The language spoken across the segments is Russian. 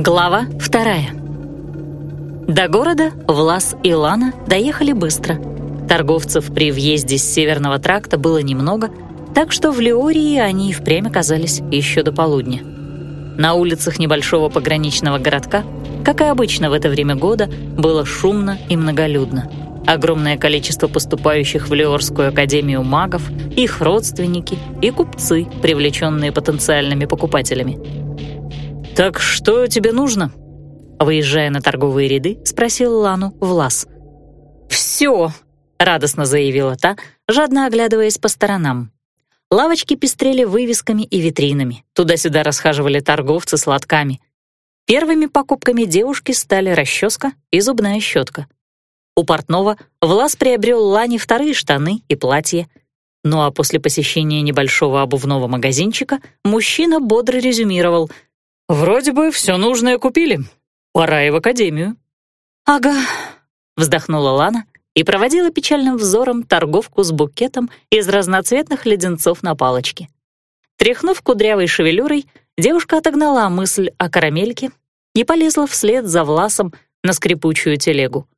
Глава вторая. До города Влас и Лана доехали быстро. Торговцев при въезде с Северного тракта было немного, так что в Леории они и впрямь оказались еще до полудня. На улицах небольшого пограничного городка, как и обычно в это время года, было шумно и многолюдно. Огромное количество поступающих в Леорскую академию магов, их родственники и купцы, привлеченные потенциальными покупателями. «Так что тебе нужно?» Выезжая на торговые ряды, спросил Лану Влас. «Все!» — радостно заявила та, жадно оглядываясь по сторонам. Лавочки пестрели вывесками и витринами. Туда-сюда расхаживали торговцы с лотками. Первыми покупками девушки стали расческа и зубная щетка. У портного Влас приобрел Лане вторые штаны и платье. Ну а после посещения небольшого обувного магазинчика мужчина бодро резюмировал — «Вроде бы все нужное купили. Пора и в академию». «Ага», — вздохнула Лана и проводила печальным взором торговку с букетом из разноцветных леденцов на палочке. Тряхнув кудрявой шевелюрой, девушка отогнала мысль о карамельке и полезла вслед за Власом на скрипучую телегу.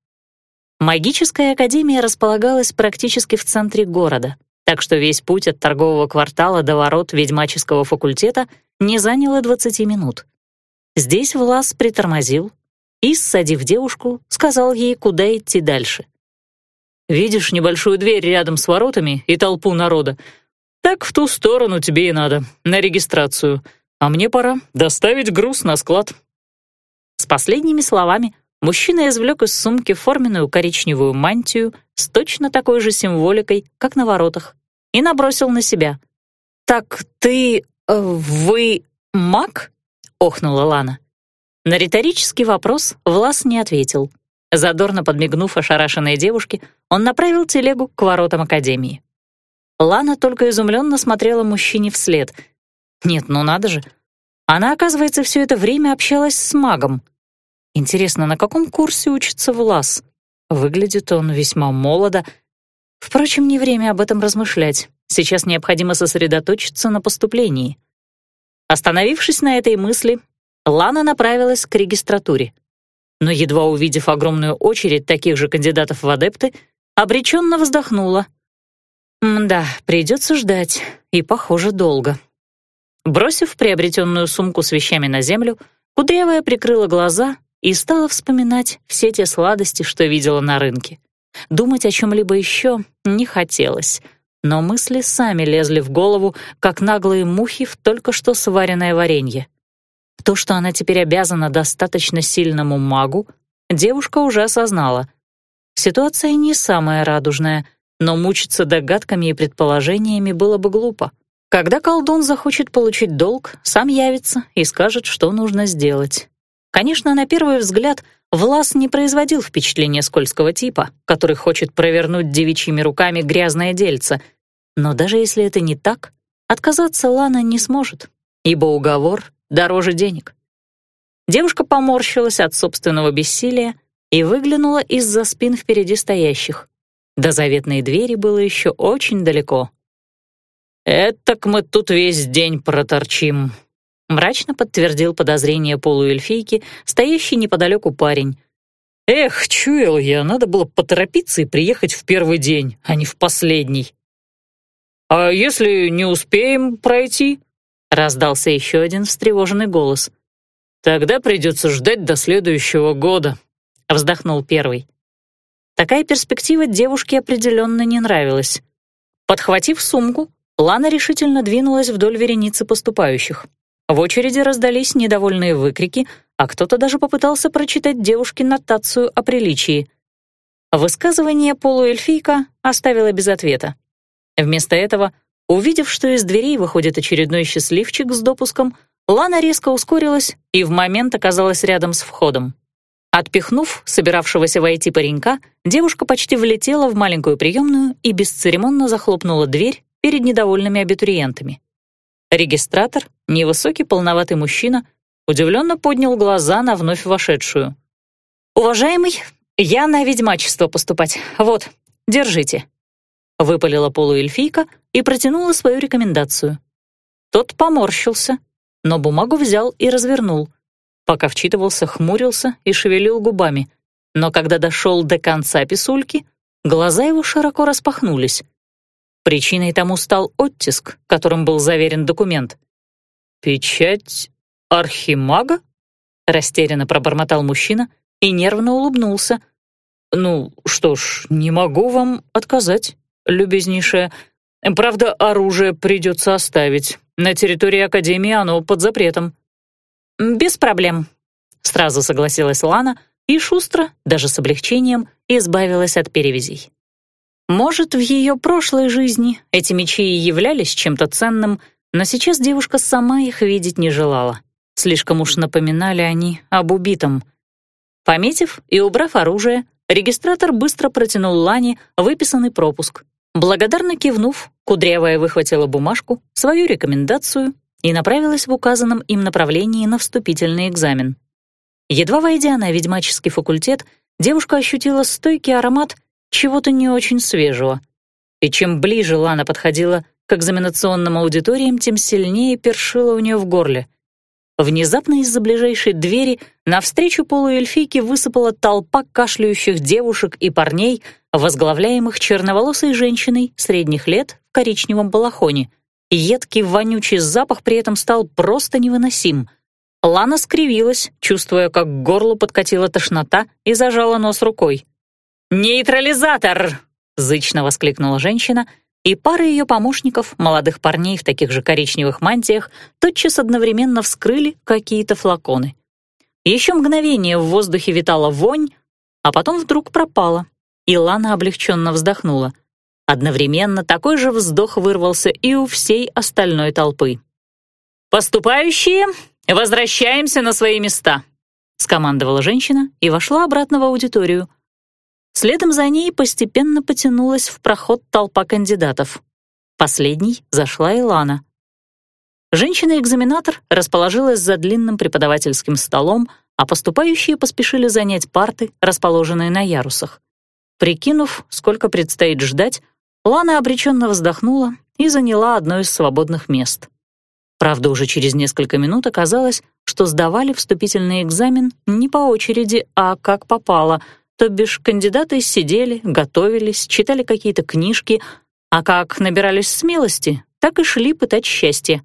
Магическая академия располагалась практически в центре города, так что весь путь от торгового квартала до ворот ведьмаческого факультета не заняло 20 минут. Здесь Влас притормозил и, ссадив девушку, сказал ей, куда идти дальше. «Видишь небольшую дверь рядом с воротами и толпу народа? Так в ту сторону тебе и надо, на регистрацию. А мне пора доставить груз на склад». С последними словами мужчина извлек из сумки форменную коричневую мантию с точно такой же символикой, как на воротах, и набросил на себя. «Так ты «Э, «Вы маг?» — охнула Лана. На риторический вопрос Влас не ответил. Задорно подмигнув ошарашенной девушке, он направил телегу к воротам Академии. Лана только изумленно смотрела мужчине вслед. Нет, ну надо же. Она, оказывается, все это время общалась с магом. Интересно, на каком курсе учится Влас? Выглядит он весьма молодо. Впрочем, не время об этом размышлять. Сейчас необходимо сосредоточиться на поступлении. Остановившись на этой мысли, Лана направилась к регистратуре. Но, едва увидев огромную очередь таких же кандидатов в адепты, обреченно вздохнула. «Да, придется ждать, и, похоже, долго». Бросив приобретенную сумку с вещами на землю, Кудрявая прикрыла глаза и стала вспоминать все те сладости, что видела на рынке. Думать о чем-либо еще не хотелось — но мысли сами лезли в голову, как наглые мухи в только что сваренное варенье. То, что она теперь обязана достаточно сильному магу, девушка уже осознала. Ситуация не самая радужная, но мучиться догадками и предположениями было бы глупо. Когда колдун захочет получить долг, сам явится и скажет, что нужно сделать. Конечно, на первый взгляд Влас не производил впечатления скользкого типа, который хочет провернуть девичьими руками грязное дельце. Но даже если это не так, отказаться Лана не сможет, ибо уговор дороже денег. Девушка поморщилась от собственного бессилия и выглянула из-за спин впереди стоящих. До заветной двери было еще очень далеко. «Этак мы тут весь день проторчим», мрачно подтвердил подозрение полуэльфийки, стоящий неподалеку парень. «Эх, чуял я, надо было поторопиться и приехать в первый день, а не в последний». «А если не успеем пройти?» — раздался еще один встревоженный голос. «Тогда придется ждать до следующего года», — вздохнул первый. Такая перспектива девушке определенно не нравилась. Подхватив сумку, Лана решительно двинулась вдоль вереницы поступающих. В очереди раздались недовольные выкрики, а кто-то даже попытался прочитать девушке нотацию о приличии. Высказывание полуэльфийка оставила без ответа. Вместо этого, увидев, что из дверей выходит очередной счастливчик с допуском, Лана резко ускорилась и в момент оказалась рядом с входом. Отпихнув собиравшегося войти паренька, девушка почти влетела в маленькую приемную и бесцеремонно захлопнула дверь перед недовольными абитуриентами. Регистратор, невысокий полноватый мужчина, удивленно поднял глаза на вновь вошедшую. «Уважаемый, я на ведьмачество поступать. Вот, держите». Выпалила полуэльфийка и протянула свою рекомендацию. Тот поморщился, но бумагу взял и развернул. Пока вчитывался, хмурился и шевелил губами. Но когда дошел до конца писульки, глаза его широко распахнулись. Причиной тому стал оттиск, которым был заверен документ. «Печать архимага?» — растерянно пробормотал мужчина и нервно улыбнулся. «Ну, что ж, не могу вам отказать, любезнейшая. Правда, оружие придется оставить. На территории Академии оно под запретом». «Без проблем», — сразу согласилась Лана и шустро, даже с облегчением, избавилась от перевязей. Может, в ее прошлой жизни эти мечи и являлись чем-то ценным, но сейчас девушка сама их видеть не желала. Слишком уж напоминали они об убитом. Пометив и убрав оружие, регистратор быстро протянул Лане выписанный пропуск. Благодарно кивнув, Кудрявая выхватила бумажку, свою рекомендацию и направилась в указанном им направлении на вступительный экзамен. Едва войдя на ведьмаческий факультет, девушка ощутила стойкий аромат чего-то не очень свежего. И чем ближе Лана подходила к экзаменационным аудиториям, тем сильнее першило у нее в горле. Внезапно из-за ближайшей двери навстречу полуэльфийке высыпала толпа кашляющих девушек и парней, возглавляемых черноволосой женщиной средних лет в коричневом балахоне. Едкий вонючий запах при этом стал просто невыносим. Лана скривилась, чувствуя, как к горлу подкатила тошнота и зажала нос рукой. «Нейтрализатор!» — зычно воскликнула женщина, и пара ее помощников, молодых парней в таких же коричневых мантиях, тотчас одновременно вскрыли какие-то флаконы. Еще мгновение в воздухе витала вонь, а потом вдруг пропала, и Лана облегченно вздохнула. Одновременно такой же вздох вырвался и у всей остальной толпы. «Поступающие, возвращаемся на свои места», — скомандовала женщина и вошла обратно в аудиторию — Следом за ней постепенно потянулась в проход толпа кандидатов. Последней зашла Илана. Женщина-экзаменатор расположилась за длинным преподавательским столом, а поступающие поспешили занять парты, расположенные на ярусах. Прикинув, сколько предстоит ждать, Лана обреченно вздохнула и заняла одно из свободных мест. Правда, уже через несколько минут оказалось, что сдавали вступительный экзамен не по очереди, а как попало — то бишь кандидаты сидели, готовились, читали какие-то книжки, а как набирались смелости, так и шли пытать счастье.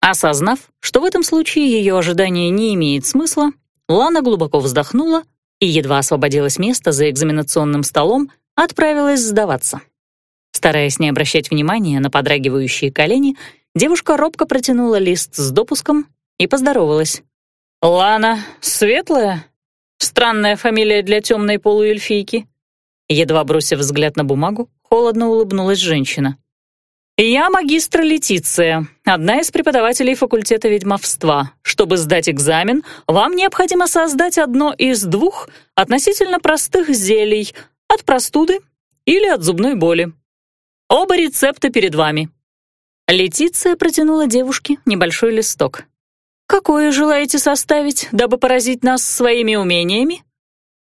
Осознав, что в этом случае ее ожидание не имеет смысла, Лана глубоко вздохнула и едва освободилась место за экзаменационным столом, отправилась сдаваться. Стараясь не обращать внимания на подрагивающие колени, девушка робко протянула лист с допуском и поздоровалась. «Лана Светлая?» Странная фамилия для темной полуэльфийки. Едва бросив взгляд на бумагу, холодно улыбнулась женщина. «Я магистра Летиция, одна из преподавателей факультета ведьмовства. Чтобы сдать экзамен, вам необходимо создать одно из двух относительно простых зелий от простуды или от зубной боли. Оба рецепта перед вами». Летиция протянула девушке небольшой листок. «Какое желаете составить, дабы поразить нас своими умениями?»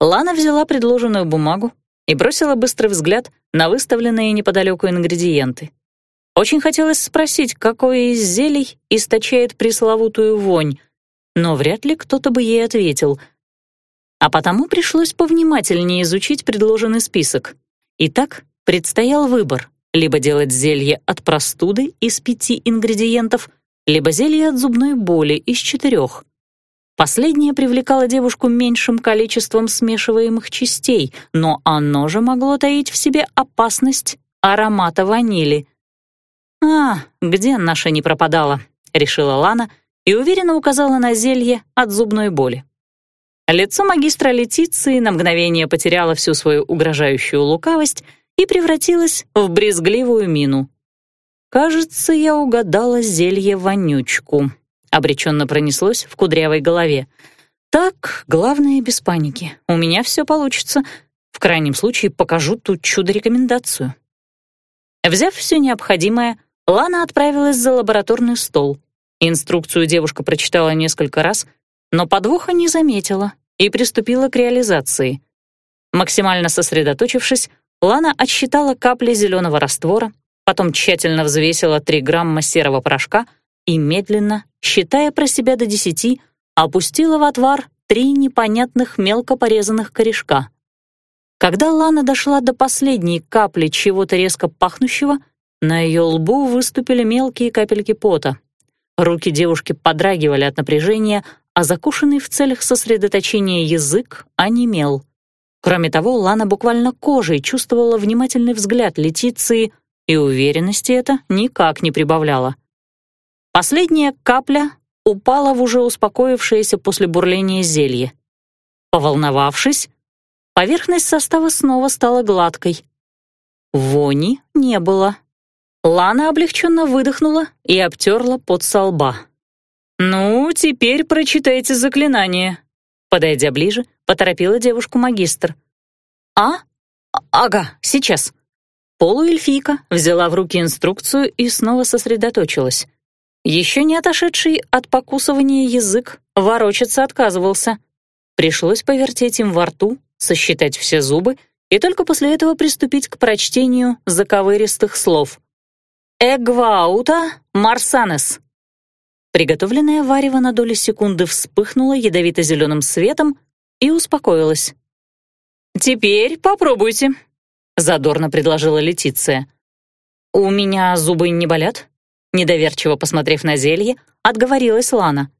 Лана взяла предложенную бумагу и бросила быстрый взгляд на выставленные неподалеку ингредиенты. Очень хотелось спросить, какое из зелий источает пресловутую вонь, но вряд ли кто-то бы ей ответил. А потому пришлось повнимательнее изучить предложенный список. Итак, предстоял выбор — либо делать зелье от простуды из пяти ингредиентов — либо зелье от зубной боли из четырех. Последнее привлекало девушку меньшим количеством смешиваемых частей, но оно же могло таить в себе опасность аромата ванили. «А, где наша не пропадала?» — решила Лана и уверенно указала на зелье от зубной боли. Лицо магистра Летиции на мгновение потеряло всю свою угрожающую лукавость и превратилось в брезгливую мину. «Кажется, я угадала зелье-вонючку», — обреченно пронеслось в кудрявой голове. «Так, главное, без паники. У меня все получится. В крайнем случае покажу тут чудо-рекомендацию». Взяв все необходимое, Лана отправилась за лабораторный стол. Инструкцию девушка прочитала несколько раз, но подвоха не заметила и приступила к реализации. Максимально сосредоточившись, Лана отсчитала капли зеленого раствора, потом тщательно взвесила 3 грамма серого порошка и медленно, считая про себя до десяти, опустила в отвар три непонятных мелко порезанных корешка. Когда Лана дошла до последней капли чего-то резко пахнущего, на ее лбу выступили мелкие капельки пота. Руки девушки подрагивали от напряжения, а закушенный в целях сосредоточения язык онемел. Кроме того, Лана буквально кожей чувствовала внимательный взгляд Летиции, и уверенности это никак не прибавляло. Последняя капля упала в уже успокоившееся после бурления зелье. Поволновавшись, поверхность состава снова стала гладкой. Вони не было. Лана облегченно выдохнула и обтерла под со лба. «Ну, теперь прочитайте заклинание», Подойдя ближе, поторопила девушку магистр. «А? Ага, сейчас». Полуэльфийка взяла в руки инструкцию и снова сосредоточилась. Еще не отошедший от покусывания язык ворочаться отказывался. Пришлось повертеть им во рту, сосчитать все зубы и только после этого приступить к прочтению заковыристых слов. «Эгваута марсанес» Приготовленное варево на долю секунды вспыхнуло ядовито-зеленым светом и успокоилось. «Теперь попробуйте», — задорно предложила Летиция. «У меня зубы не болят?» Недоверчиво посмотрев на зелье, отговорилась Лана.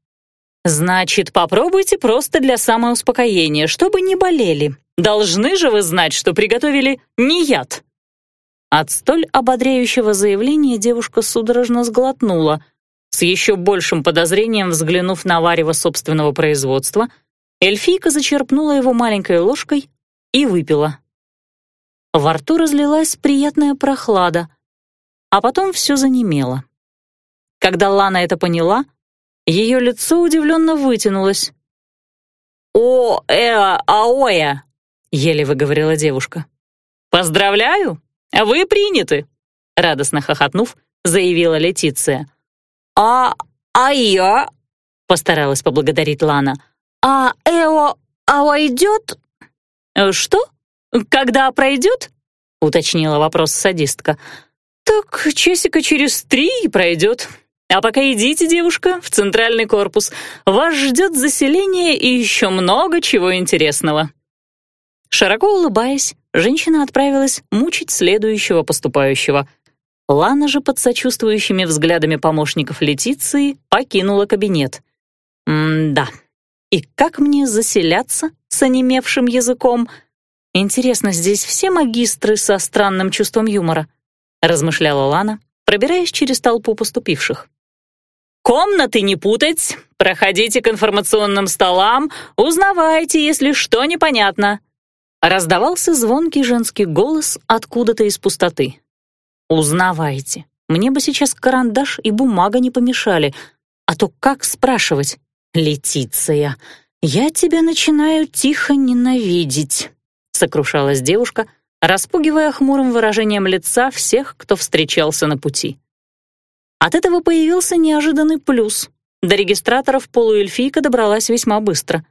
«Значит, попробуйте просто для самоуспокоения, чтобы не болели. Должны же вы знать, что приготовили не яд». От столь ободряющего заявления девушка судорожно сглотнула, с еще большим подозрением взглянув на варево собственного производства, эльфийка зачерпнула его маленькой ложкой и выпила. Во рту разлилась приятная прохлада, а потом все занемело. Когда Лана это поняла, ее лицо удивленно вытянулось. «О, э, аоя!» — еле выговорила девушка. «Поздравляю! Вы приняты!» Радостно хохотнув, заявила Летиция. «А... а я...» — постаралась поблагодарить Лана. «А Эо... а идет?» «Что? Когда пройдет?» — уточнила вопрос садистка. «Так часика через три пройдет. А пока идите, девушка, в центральный корпус. Вас ждет заселение и еще много чего интересного». Широко улыбаясь, женщина отправилась мучить следующего поступающего — Лана же под сочувствующими взглядами помощников Летиции покинула кабинет. М-да. И как мне заселяться с онемевшим языком? Интересно, здесь все магистры со странным чувством юмора? Размышляла Лана, пробираясь через толпу поступивших. «Комнаты не путать, проходите к информационным столам, узнавайте, если что непонятно». Раздавался звонкий женский голос откуда-то из пустоты. Узнавайте. Мне бы сейчас карандаш и бумага не помешали. А то как спрашивать? Летиция, я тебя начинаю тихо ненавидеть, сокрушалась девушка, распугивая хмурым выражением лица всех, кто встречался на пути. От этого появился неожиданный плюс. До регистраторов полуэльфийка добралась весьма быстро.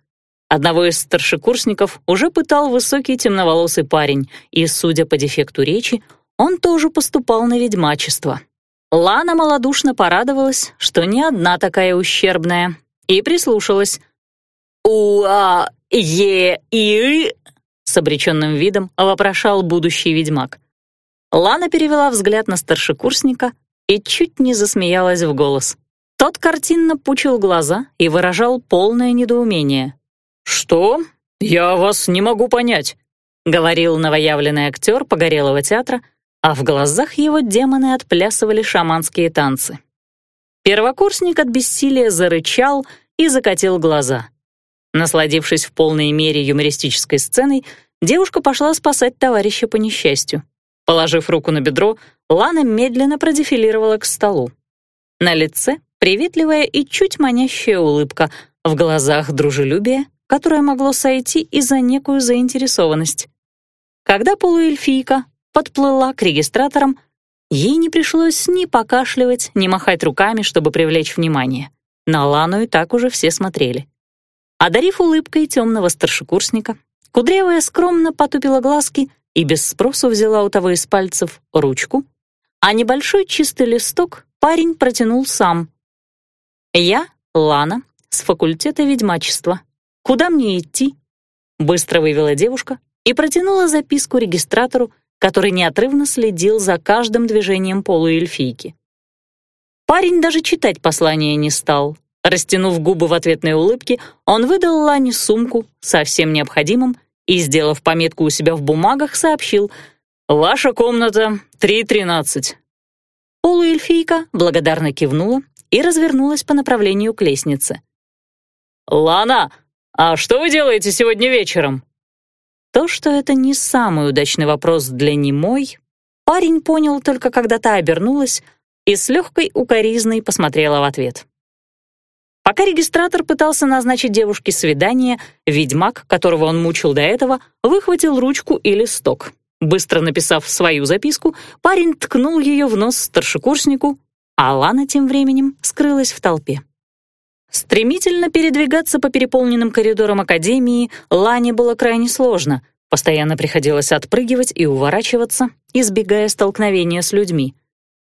Одного из старшекурсников уже пытал высокий темноволосый парень, и, судя по дефекту речи, он тоже поступал на ведьмачество. Лана малодушно порадовалась, что не одна такая ущербная, и прислушалась. «У-а, е, и...» с обреченным видом вопрошал будущий ведьмак. Лана перевела взгляд на старшекурсника и чуть не засмеялась в голос. Тот картинно пучил глаза и выражал полное недоумение. «Что? Я вас не могу понять», — говорил новоявленный актер Погорелого театра, а в глазах его демоны отплясывали шаманские танцы. Первокурсник от бессилия зарычал и закатил глаза. Насладившись в полной мере юмористической сценой, девушка пошла спасать товарища по несчастью. Положив руку на бедро, Лана медленно продефилировала к столу. На лице приветливая и чуть манящая улыбка, в глазах дружелюбие, которое могло сойти и за некую заинтересованность. Когда полуэльфийка подплыла к регистраторам, ей не пришлось ни покашливать, ни махать руками, чтобы привлечь внимание. На Лану и так уже все смотрели. Одарив улыбкой темного старшекурсника, Кудрявая скромно потупила глазки и без спросу взяла у того из пальцев ручку, а небольшой чистый листок парень протянул сам. Я, Лана, с факультета ведьмачества. Куда мне идти?» Быстро вывела девушка и протянула записку регистратору, который неотрывно следил за каждым движением полуэльфийки. Парень даже читать послание не стал. Растянув губы в ответной улыбке, он выдал Лане сумку со всем необходимым и, сделав пометку у себя в бумагах, сообщил «Ваша комната 313». Полуэльфийка благодарно кивнула и развернулась по направлению к лестнице. «Лана, а что вы делаете сегодня вечером?» То, что это не самый удачный вопрос для немой, парень понял только когда та обернулась и с легкой укоризной посмотрела в ответ. Пока регистратор пытался назначить девушке свидание, ведьмак, которого он мучил до этого, выхватил ручку и листок. Быстро написав свою записку, парень ткнул ее в нос старшекурснику, а Лана тем временем скрылась в толпе. Стремительно передвигаться по переполненным коридорам Академии Лане было крайне сложно. Постоянно приходилось отпрыгивать и уворачиваться, избегая столкновения с людьми.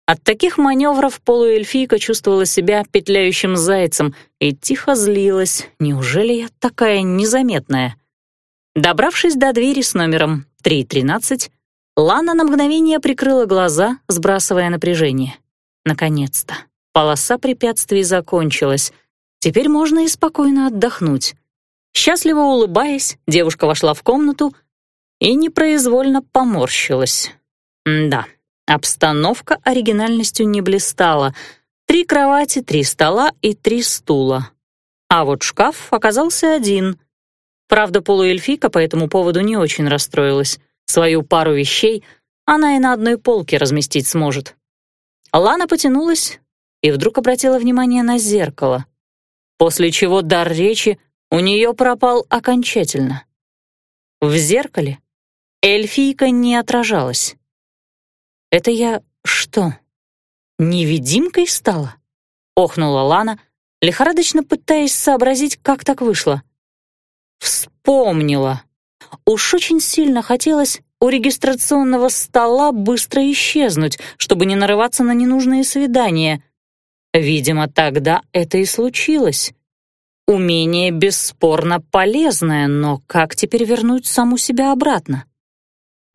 От таких маневров полуэльфийка чувствовала себя петляющим зайцем и тихо злилась. Неужели я такая незаметная? Добравшись до двери с номером 313, Лана на мгновение прикрыла глаза, сбрасывая напряжение. Наконец-то. Полоса препятствий закончилась. Теперь можно и спокойно отдохнуть. Счастливо улыбаясь, девушка вошла в комнату и непроизвольно поморщилась. да, обстановка оригинальностью не блистала. Три кровати, три стола и три стула. А вот шкаф оказался один. Правда, полуэльфийка по этому поводу не очень расстроилась. Свою пару вещей она и на одной полке разместить сможет. Лана потянулась и вдруг обратила внимание на зеркало, после чего дар речи у нее пропал окончательно. В зеркале эльфийка не отражалась. «Это я что, невидимкой стала?» — охнула Лана, лихорадочно пытаясь сообразить, как так вышло. Вспомнила. Уж очень сильно хотелось у регистрационного стола быстро исчезнуть, чтобы не нарываться на ненужные свидания. Видимо, тогда это и случилось. Умение бесспорно полезное, но как теперь вернуть саму себя обратно?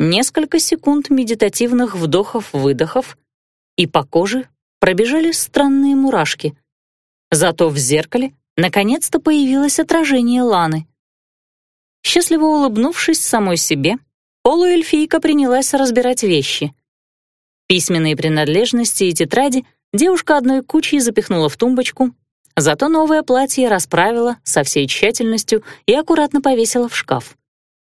Несколько секунд медитативных вдохов-выдохов, и по коже пробежали странные мурашки. Зато в зеркале наконец-то появилось отражение Ланы. Счастливо улыбнувшись самой себе, полуэльфийка принялась разбирать вещи. Письменные принадлежности и тетради девушка одной кучей запихнула в тумбочку, зато новое платье расправила со всей тщательностью и аккуратно повесила в шкаф.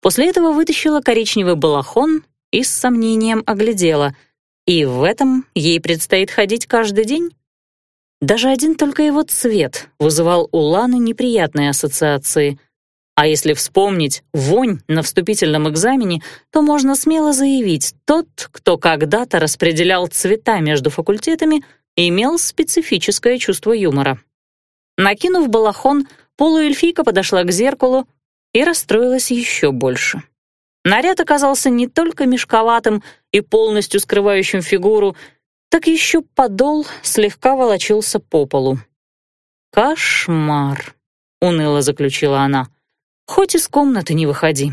После этого вытащила коричневый балахон и с сомнением оглядела. И в этом ей предстоит ходить каждый день? Даже один только его цвет вызывал у Ланы неприятные ассоциации — а если вспомнить вонь на вступительном экзамене, то можно смело заявить, тот, кто когда-то распределял цвета между факультетами, имел специфическое чувство юмора. Накинув балахон, полуэльфийка подошла к зеркалу и расстроилась еще больше. Наряд оказался не только мешковатым и полностью скрывающим фигуру, так еще подол слегка волочился по полу. «Кошмар», — уныло заключила она. Хоть из комнаты не выходи.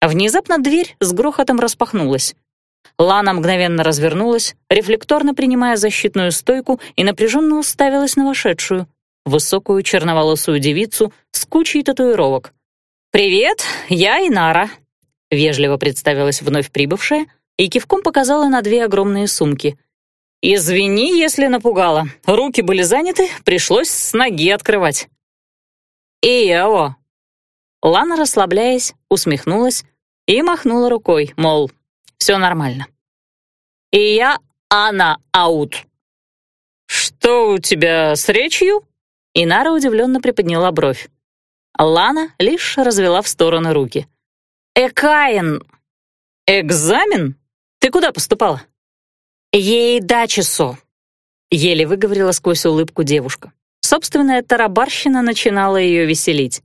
Внезапно дверь с грохотом распахнулась. Лана мгновенно развернулась, рефлекторно принимая защитную стойку и напряженно уставилась на вошедшую, высокую черноволосую девицу с кучей татуировок. «Привет, я Инара», — вежливо представилась вновь прибывшая и кивком показала на две огромные сумки. «Извини, если напугала. Руки были заняты, пришлось с ноги открывать». «Ио, Лана, расслабляясь, усмехнулась и махнула рукой, мол, все нормально. «И я Анна Аут». «Что у тебя с речью?» Инара удивленно приподняла бровь. Лана лишь развела в стороны руки. «Экаин!» «Экзамен? Ты куда поступала?» «Ей дачесо», — еле выговорила сквозь улыбку девушка. Собственная тарабарщина начинала ее веселить.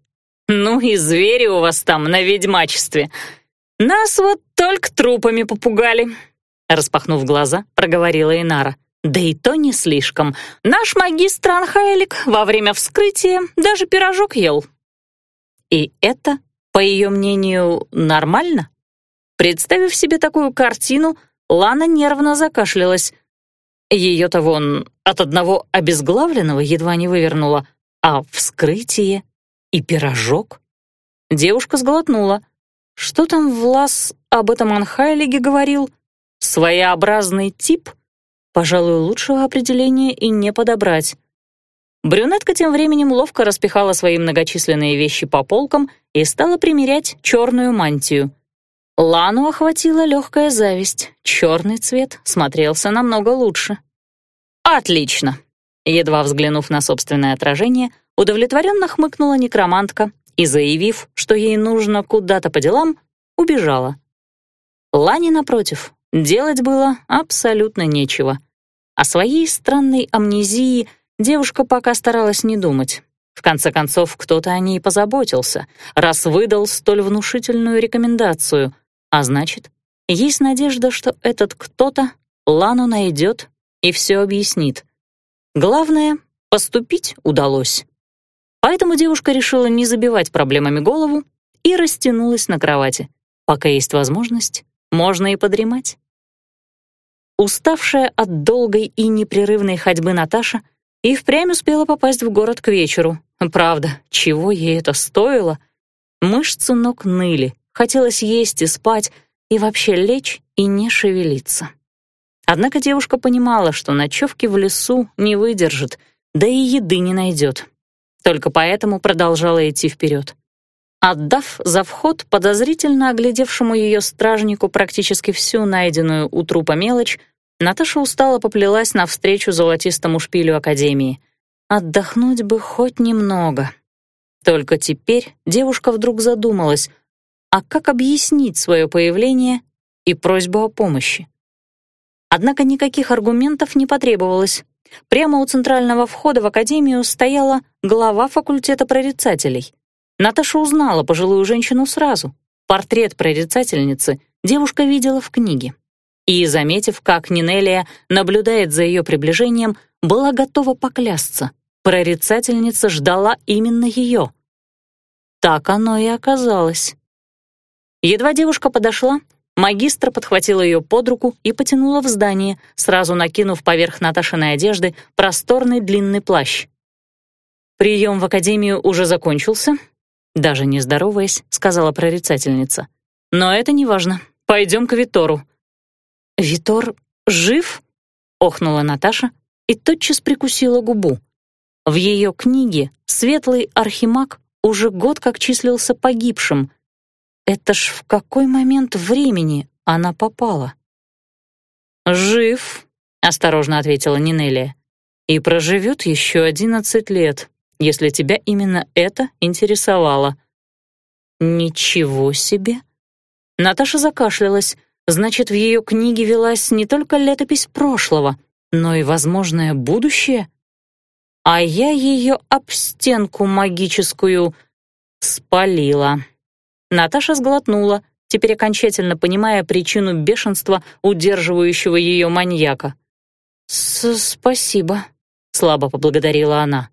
«Ну и звери у вас там на ведьмачестве. Нас вот только трупами попугали», — распахнув глаза, проговорила Инара. да и то не слишком. Наш магистр Анхайлик во время вскрытия даже пирожок ел. И это, по ее мнению, нормально? Представив себе такую картину, Лана нервно закашлялась. Ее-то вон от одного обезглавленного едва не вывернуло, а вскрытие и пирожок. Девушка сглотнула. Что там Влас об этом Анхайлиге говорил? Своеобразный тип? Пожалуй, лучшего определения и не подобрать. Брюнетка тем временем ловко распихала свои многочисленные вещи по полкам и стала примерять черную мантию. Лану охватила легкая зависть. Черный цвет смотрелся намного лучше. «Отлично!» Едва взглянув на собственное отражение, удовлетворенно хмыкнула некромантка и, заявив, что ей нужно куда-то по делам, убежала. Лане, напротив, делать было абсолютно нечего. О своей странной амнезии девушка пока старалась не думать. В конце концов, кто-то о ней позаботился, раз выдал столь внушительную рекомендацию, а значит, есть надежда, что этот кто-то Лану найдет и все объяснит. Главное, поступить удалось. Поэтому девушка решила не забивать проблемами голову и растянулась на кровати. Пока есть возможность, можно и подремать. Уставшая от долгой и непрерывной ходьбы Наташа и впрямь успела попасть в город к вечеру. Правда, чего ей это стоило? Мышцы ног ныли, хотелось есть и спать, и вообще лечь и не шевелиться. Однако девушка понимала, что ночевки в лесу не выдержит, да и еды не найдет. Только поэтому продолжала идти вперед. Отдав за вход подозрительно оглядевшему ее стражнику практически всю найденную у трупа мелочь, Наташа устало поплелась навстречу золотистому шпилю Академии. Отдохнуть бы хоть немного. Только теперь девушка вдруг задумалась, а как объяснить свое появление и просьбу о помощи? Однако никаких аргументов не потребовалось. Прямо у центрального входа в академию стояла глава факультета прорицателей. Наташа узнала пожилую женщину сразу. Портрет прорицательницы девушка видела в книге. И, заметив, как Нинелия наблюдает за ее приближением, была готова поклясться. Прорицательница ждала именно ее. Так оно и оказалось. Едва девушка подошла, Магистр подхватила ее под руку и потянула в здание, сразу накинув поверх Наташиной одежды просторный длинный плащ. «Прием в академию уже закончился?» Даже не здороваясь, сказала прорицательница. «Но это не важно. Пойдем к Витору». «Витор жив?» — охнула Наташа и тотчас прикусила губу. В ее книге светлый архимаг уже год как числился погибшим, это ж в какой момент времени она попала? «Жив», — осторожно ответила Нинелия, «и проживет еще одиннадцать лет, если тебя именно это интересовало». «Ничего себе!» Наташа закашлялась. Значит, в ее книге велась не только летопись прошлого, но и возможное будущее. А я ее об стенку магическую спалила. Наташа сглотнула, теперь окончательно понимая причину бешенства, удерживающего ее маньяка. «Спасибо», — слабо поблагодарила она.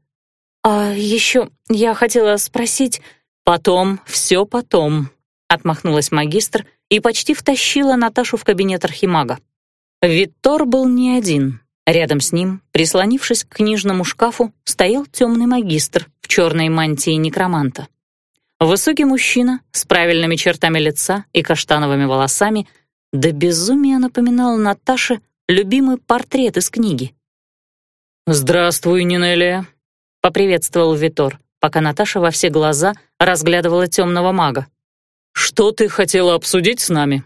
«А еще я хотела спросить...» «Потом, все потом», — отмахнулась магистр и почти втащила Наташу в кабинет архимага. Виттор был не один. Рядом с ним, прислонившись к книжному шкафу, стоял темный магистр в черной мантии некроманта. Высокий мужчина с правильными чертами лица и каштановыми волосами до безумия напоминал Наташе любимый портрет из книги. «Здравствуй, Нинелия», — поприветствовал Витор, пока Наташа во все глаза разглядывала темного мага. «Что ты хотела обсудить с нами?»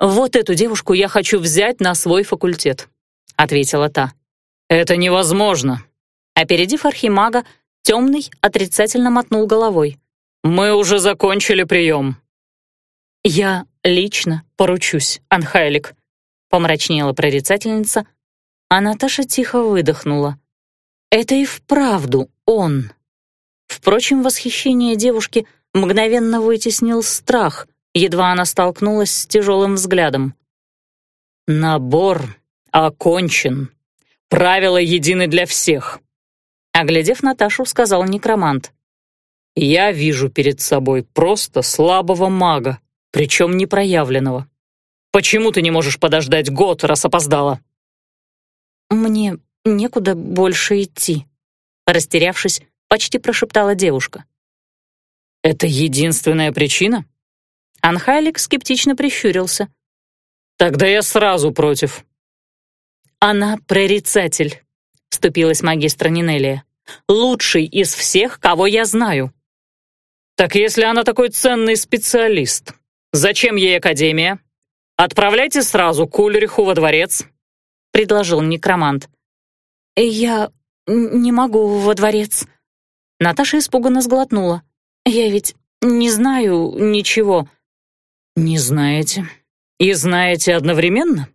«Вот эту девушку я хочу взять на свой факультет», — ответила та. «Это невозможно». Опередив архимага, темный отрицательно мотнул головой. «Мы уже закончили прием». «Я лично поручусь, Анхайлик», — помрачнела прорицательница, а Наташа тихо выдохнула. «Это и вправду он». Впрочем, восхищение девушки мгновенно вытеснил страх, едва она столкнулась с тяжелым взглядом. «Набор окончен», Правила едины для всех. Оглядев Наташу, сказал некромант. Я вижу перед собой просто слабого мага, причем непроявленного. Почему ты не можешь подождать год, раз опоздала? Мне некуда больше идти. Растерявшись, почти прошептала девушка. Это единственная причина? Анхайлик скептично прищурился. Тогда я сразу против. Она прорицатель, вступилась магистра Нинелия. Лучший из всех, кого я знаю. Так если она такой ценный специалист, зачем ей академия? Отправляйте сразу к Ульриху во дворец, предложил некромант. Я не могу во дворец. Наташа испуганно сглотнула. Я ведь не знаю ничего. Не знаете? И знаете одновременно?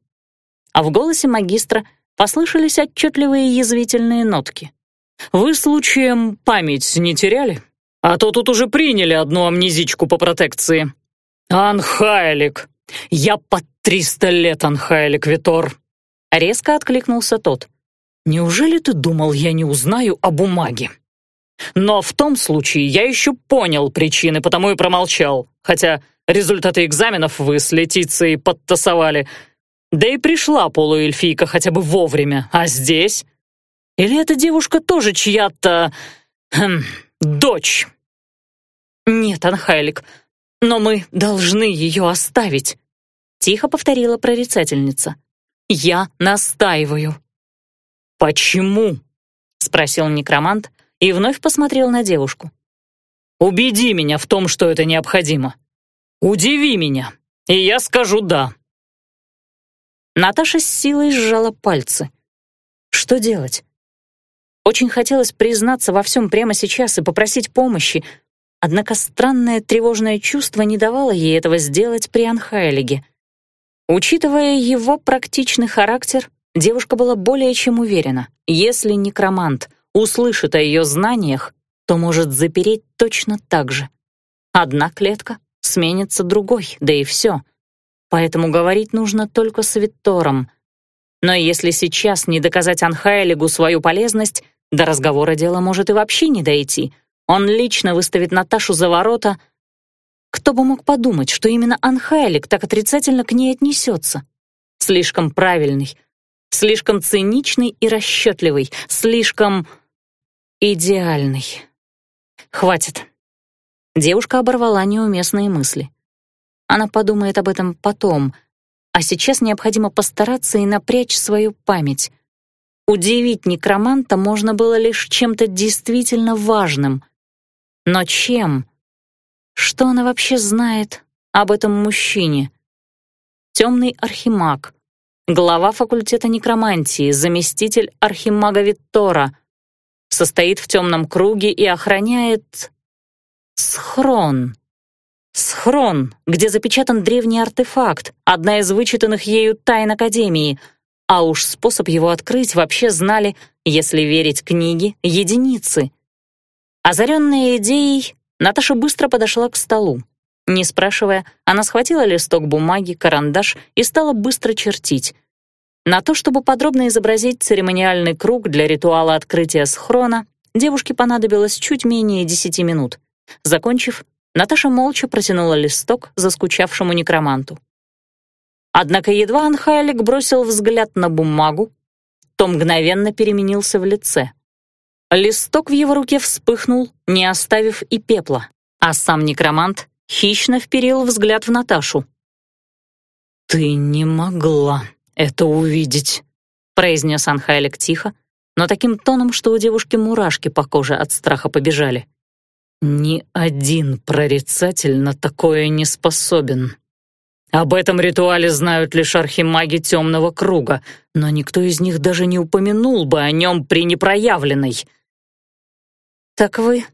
А в голосе магистра послышались отчетливые язвительные нотки. Вы случаем память не теряли? А то тут уже приняли одну амнезичку по протекции. Анхайлик! Я под триста лет, Анхайлик Витор!» Резко откликнулся тот. «Неужели ты думал, я не узнаю о бумаге?» Но в том случае я еще понял причины, потому и промолчал, хотя результаты экзаменов вы с Летицией подтасовали. Да и пришла полуэльфийка хотя бы вовремя, а здесь... Или эта девушка тоже чья-то... Хм, дочь?» «Нет, Анхайлик, но мы должны ее оставить», — тихо повторила прорицательница. «Я настаиваю». «Почему?» — спросил некромант и вновь посмотрел на девушку. «Убеди меня в том, что это необходимо. Удиви меня, и я скажу «да». Наташа с силой сжала пальцы. Что делать? Очень хотелось признаться во всем прямо сейчас и попросить помощи, однако странное тревожное чувство не давало ей этого сделать при Анхайлиге. Учитывая его практичный характер, девушка была более чем уверена, если некромант услышит о ее знаниях, то может запереть точно так же. Одна клетка сменится другой, да и все. Поэтому говорить нужно только с Виттором. Но если сейчас не доказать Анхайлигу свою полезность, до разговора дело может и вообще не дойти. Он лично выставит Наташу за ворота. Кто бы мог подумать, что именно Анхайлик так отрицательно к ней отнесется? Слишком правильный, слишком циничный и расчетливый, слишком идеальный. Хватит. Девушка оборвала неуместные мысли. Она подумает об этом потом, а сейчас необходимо постараться и напрячь свою память. Удивить некроманта можно было лишь чем-то действительно важным. Но чем? Что она вообще знает об этом мужчине? Темный архимаг, глава факультета некромантии, заместитель архимага Виттора, состоит в темном круге и охраняет... Схрон. Схрон, где запечатан древний артефакт, одна из вычитанных ею тайн Академии — а уж способ его открыть вообще знали, если верить книге, единицы. Озаренная идеей, Наташа быстро подошла к столу. Не спрашивая, она схватила листок бумаги, карандаш и стала быстро чертить. На то, чтобы подробно изобразить церемониальный круг для ритуала открытия схрона, девушке понадобилось чуть менее десяти минут. Закончив, Наташа молча протянула листок заскучавшему некроманту. Однако едва Анхайлик бросил взгляд на бумагу, то мгновенно переменился в лице. Листок в его руке вспыхнул, не оставив и пепла, а сам некромант хищно вперил взгляд в Наташу. «Ты не могла это увидеть», — произнес Анхайлик тихо, но таким тоном, что у девушки мурашки по коже от страха побежали. «Ни один прорицатель на такое не способен». Об этом ритуале знают лишь архимаги темного круга, но никто из них даже не упомянул бы о нем при непроявленной. «Так вы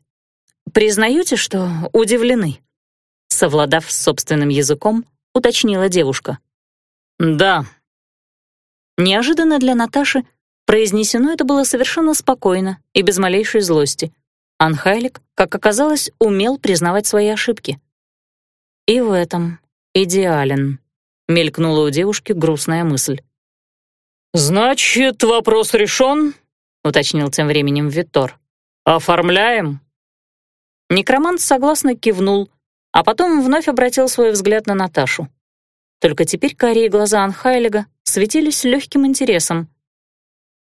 признаете, что удивлены?» Совладав с собственным языком, уточнила девушка. «Да». Неожиданно для Наташи произнесено это было совершенно спокойно и без малейшей злости. Анхайлик, как оказалось, умел признавать свои ошибки. И в этом идеален», — мелькнула у девушки грустная мысль. «Значит, вопрос решен?» — уточнил тем временем Витор. «Оформляем?» Некромант согласно кивнул, а потом вновь обратил свой взгляд на Наташу. Только теперь карие глаза Анхайлига светились легким интересом.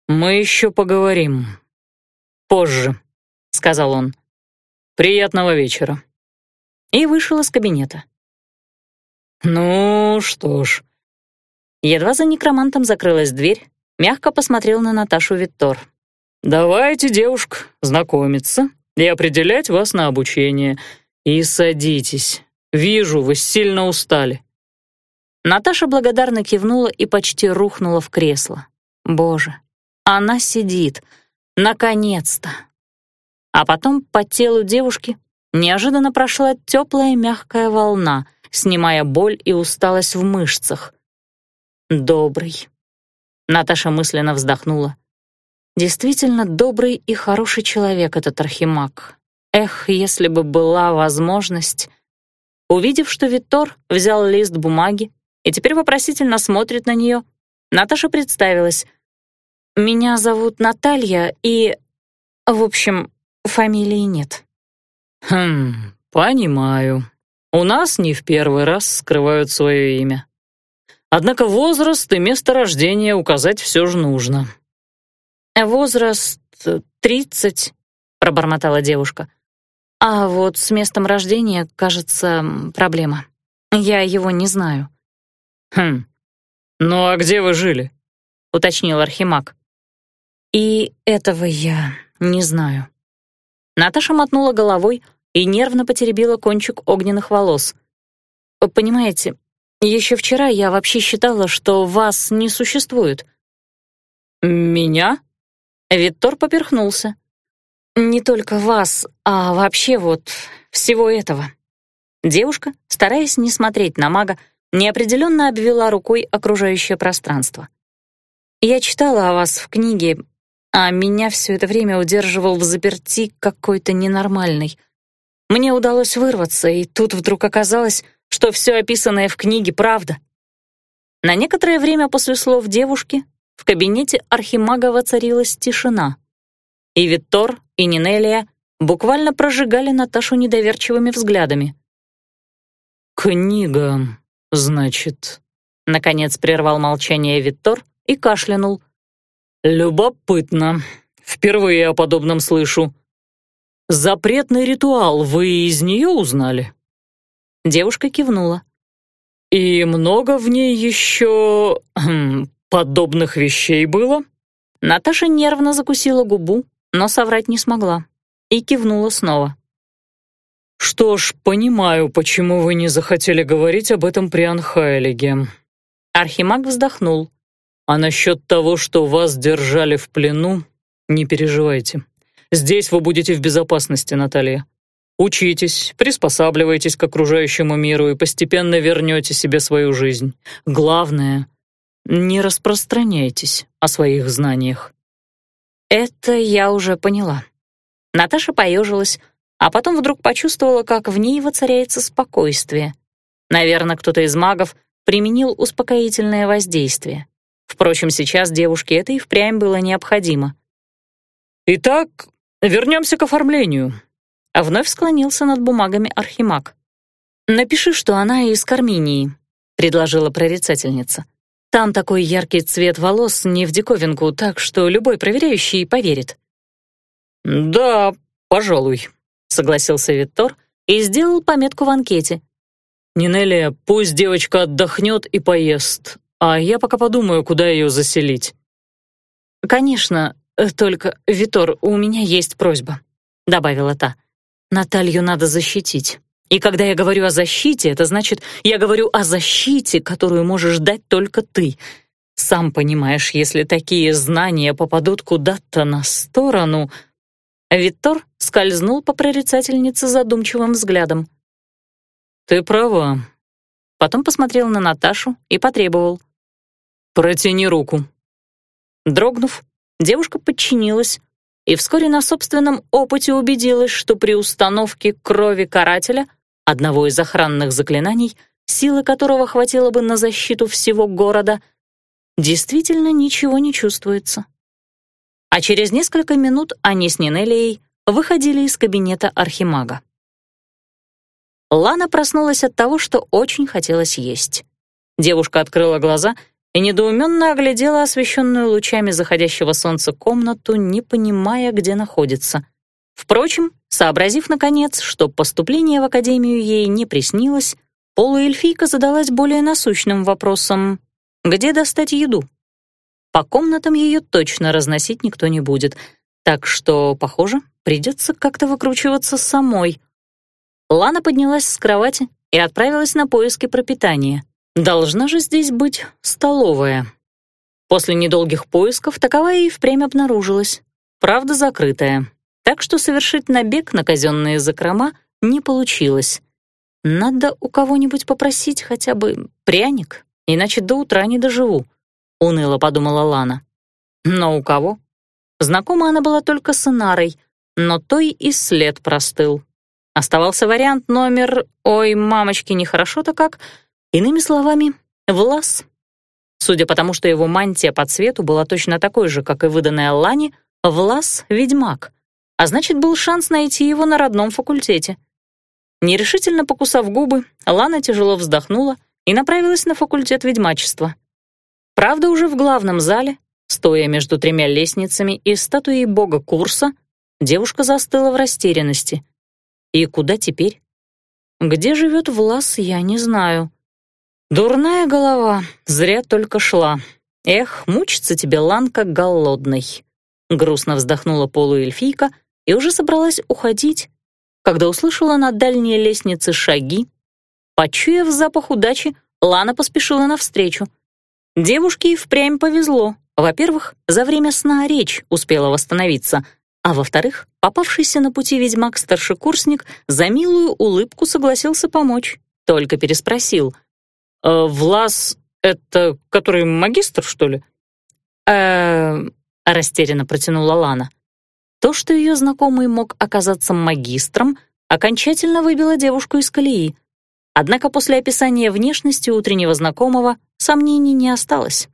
«Мы еще поговорим. Позже», — сказал он. «Приятного вечера». И вышел из кабинета. «Ну что ж...» Едва за некромантом закрылась дверь, мягко посмотрел на Наташу Виттор. «Давайте, девушка, знакомиться и определять вас на обучение. И садитесь. Вижу, вы сильно устали». Наташа благодарно кивнула и почти рухнула в кресло. Боже, она сидит. Наконец-то. А потом по телу девушки неожиданно прошла теплая мягкая волна, снимая боль и усталость в мышцах. Добрый. Наташа мысленно вздохнула. Действительно добрый и хороший человек этот Архимаг. Эх, если бы была возможность... Увидев, что Витор взял лист бумаги и теперь вопросительно смотрит на нее, Наташа представилась. «Меня зовут Наталья, и... В общем, фамилии нет». «Хм, понимаю. У нас не в первый раз скрывают свое имя. Однако возраст и место рождения указать все же нужно». «Возраст тридцать», — пробормотала девушка. «А вот с местом рождения, кажется, проблема. Я его не знаю». «Хм, ну а где вы жили?» — уточнил Архимаг. «И этого я не знаю». Наташа мотнула головой и нервно потеребила кончик огненных волос. «Понимаете, еще вчера я вообще считала, что вас не существует». «Меня?» Виттор поперхнулся. «Не только вас, а вообще вот всего этого». Девушка, стараясь не смотреть на мага, неопределенно обвела рукой окружающее пространство. «Я читала о вас в книге, а меня все это время удерживал в заперти какой-то ненормальный. Мне удалось вырваться, и тут вдруг оказалось, что все описанное в книге правда». На некоторое время после слов девушки в кабинете архимага воцарилась тишина. И Виттор, и Нинелия буквально прожигали Наташу недоверчивыми взглядами. «Книга, значит...» Наконец прервал молчание Виттор и кашлянул. «Любопытно. Впервые о подобном слышу. Запретный ритуал вы из нее узнали?» Девушка кивнула. «И много в ней еще хм, подобных вещей было?» Наташа нервно закусила губу, но соврать не смогла, и кивнула снова. «Что ж, понимаю, почему вы не захотели говорить об этом при Анхайлиге». Архимаг вздохнул. «А насчет того, что вас держали в плену, не переживайте. Здесь вы будете в безопасности, Наталья. Учитесь, приспосабливайтесь к окружающему миру и постепенно вернете себе свою жизнь. Главное, не распространяйтесь о своих знаниях». «Это я уже поняла». Наташа поежилась, а потом вдруг почувствовала, как в ней воцаряется спокойствие. Наверное, кто-то из магов применил успокоительное воздействие. Впрочем, сейчас девушке это и впрямь было необходимо. «Итак, вернемся к оформлению», а вновь склонился над бумагами Архимаг. «Напиши, что она из Карминии», — предложила прорицательница. «Там такой яркий цвет волос не в диковинку, так что любой проверяющий поверит». «Да, пожалуй», — согласился Виттор и сделал пометку в анкете. «Нинелия, пусть девочка отдохнет и поест, а я пока подумаю, куда ее заселить». «Конечно, только, Витор, у меня есть просьба», — добавила та. Наталью надо защитить. И когда я говорю о защите, это значит, я говорю о защите, которую можешь дать только ты. Сам понимаешь, если такие знания попадут куда-то на сторону... Виттор скользнул по прорицательнице задумчивым взглядом. «Ты права». Потом посмотрел на Наташу и потребовал. «Протяни руку». Дрогнув, девушка подчинилась, и вскоре на собственном опыте убедилась, что при установке крови карателя, одного из охранных заклинаний, силы которого хватило бы на защиту всего города, действительно ничего не чувствуется. А через несколько минут они с Нинелией выходили из кабинета архимага. Лана проснулась от того, что очень хотелось есть. Девушка открыла глаза и недоуменно оглядела освещенную лучами заходящего солнца комнату, не понимая, где находится. Впрочем, сообразив, наконец, что поступление в академию ей не приснилось, полуэльфийка задалась более насущным вопросом «Где достать еду?» По комнатам ее точно разносить никто не будет, так что, похоже, придется как-то выкручиваться самой. Лана поднялась с кровати и отправилась на поиски пропитания. Должна же здесь быть столовая. После недолгих поисков таковая и впрямь обнаружилась. Правда, закрытая. Так что совершить набег на казенные закрома не получилось. Надо у кого-нибудь попросить хотя бы пряник, иначе до утра не доживу, — уныло подумала Лана. Но у кого? Знакома она была только с Инарой, но той и след простыл. Оставался вариант номер «Ой, мамочки, нехорошо-то как», Иными словами, Влас. Судя по тому, что его мантия по цвету была точно такой же, как и выданная Лане, Влас — ведьмак, а значит, был шанс найти его на родном факультете. Нерешительно покусав губы, Лана тяжело вздохнула и направилась на факультет ведьмачества. Правда, уже в главном зале, стоя между тремя лестницами и статуей бога курса, девушка застыла в растерянности. И куда теперь? Где живет Влас, я не знаю. Дурная голова, зря только шла. Эх, мучится тебе Ланка голодной. Грустно вздохнула полуэльфийка и уже собралась уходить, когда услышала на дальней лестнице шаги. Почуяв запах удачи, Лана поспешила навстречу. Девушке впрямь повезло. Во-первых, за время сна речь успела восстановиться, а во-вторых, попавшийся на пути ведьмак-старшекурсник за милую улыбку согласился помочь, только переспросил — Э, «Влас — это который магистр, что ли?» э растерянно протянула Лана. То, что ее знакомый мог оказаться магистром, окончательно выбило девушку из колеи. Однако после описания внешности утреннего знакомого сомнений не осталось.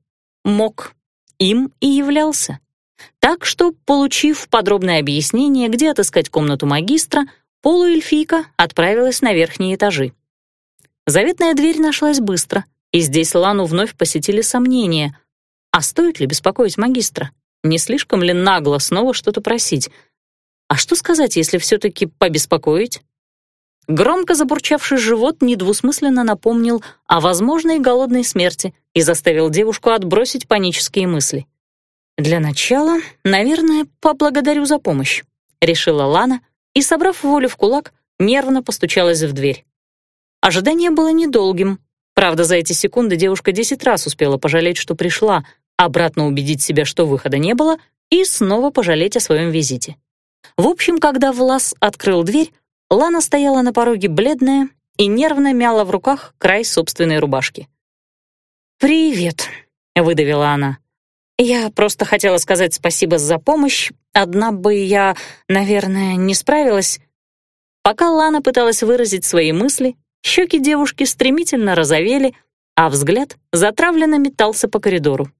Мог. Им и являлся. Так что, получив подробное объяснение, где отыскать комнату магистра, полуэльфийка отправилась на верхние этажи. Заветная дверь нашлась быстро, и здесь Лану вновь посетили сомнения. А стоит ли беспокоить магистра? Не слишком ли нагло снова что-то просить? А что сказать, если все-таки побеспокоить? Громко забурчавший живот недвусмысленно напомнил о возможной голодной смерти и заставил девушку отбросить панические мысли. «Для начала, наверное, поблагодарю за помощь», — решила Лана и, собрав волю в кулак, нервно постучалась в дверь. Ожидание было недолгим. Правда, за эти секунды девушка десять раз успела пожалеть, что пришла, обратно убедить себя, что выхода не было, и снова пожалеть о своем визите. В общем, когда Влас открыл дверь, Лана стояла на пороге бледная и нервно мяла в руках край собственной рубашки. «Привет», — выдавила она. «Я просто хотела сказать спасибо за помощь. Одна бы я, наверное, не справилась». Пока Лана пыталась выразить свои мысли, Щеки девушки стремительно розовели, а взгляд затравленно метался по коридору.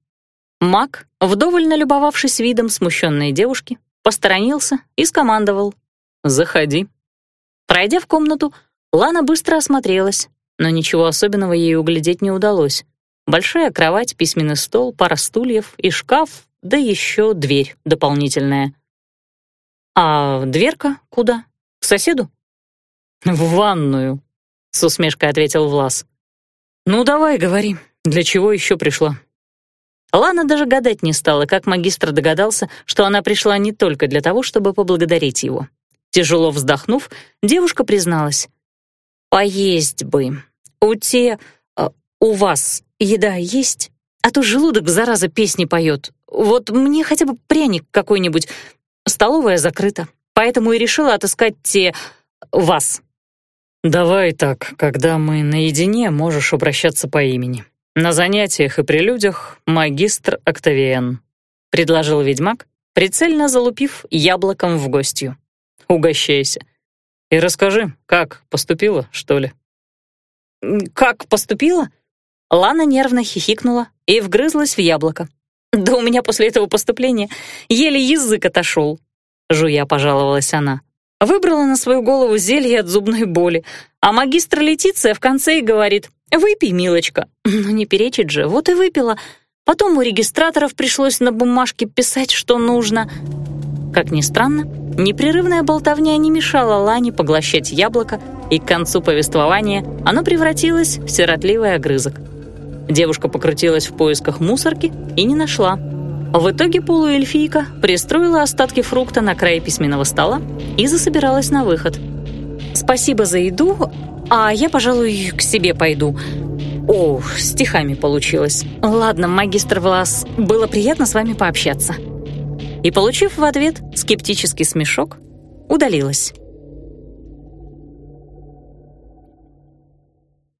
Мак, вдоволь налюбовавшись видом смущенной девушки, посторонился и скомандовал «Заходи». Пройдя в комнату, Лана быстро осмотрелась, но ничего особенного ей углядеть не удалось. Большая кровать, письменный стол, пара стульев и шкаф, да еще дверь дополнительная. «А дверка куда? К соседу?» «В ванную», — с усмешкой ответил Влас. «Ну, давай, говори, для чего еще пришла?» Лана даже гадать не стала, как магистр догадался, что она пришла не только для того, чтобы поблагодарить его. Тяжело вздохнув, девушка призналась. «Поесть бы. У те... А, у вас еда есть? А то желудок, зараза, песни поет. Вот мне хотя бы пряник какой-нибудь. Столовая закрыта, поэтому и решила отыскать те... вас». «Давай так, когда мы наедине, можешь обращаться по имени. На занятиях и прелюдях магистр Октавиен», — предложил ведьмак, прицельно залупив яблоком в гостью. «Угощайся. И расскажи, как поступила, что ли?» «Как поступила?» Лана нервно хихикнула и вгрызлась в яблоко. «Да у меня после этого поступления еле язык отошел», — жуя пожаловалась она. Выбрала на свою голову зелье от зубной боли, а магистр Летиция в конце и говорит «Выпей, милочка». Ну не перечит же, вот и выпила. Потом у регистраторов пришлось на бумажке писать, что нужно. Как ни странно, непрерывная болтовня не мешала Лане поглощать яблоко, и к концу повествования оно превратилось в сиротливый огрызок. Девушка покрутилась в поисках мусорки и не нашла. В итоге полуэльфийка пристроила остатки фрукта на край письменного стола и засобиралась на выход. «Спасибо за еду, а я, пожалуй, к себе пойду. О, стихами получилось. Ладно, магистр Влас, было приятно с вами пообщаться». И, получив в ответ скептический смешок, удалилась.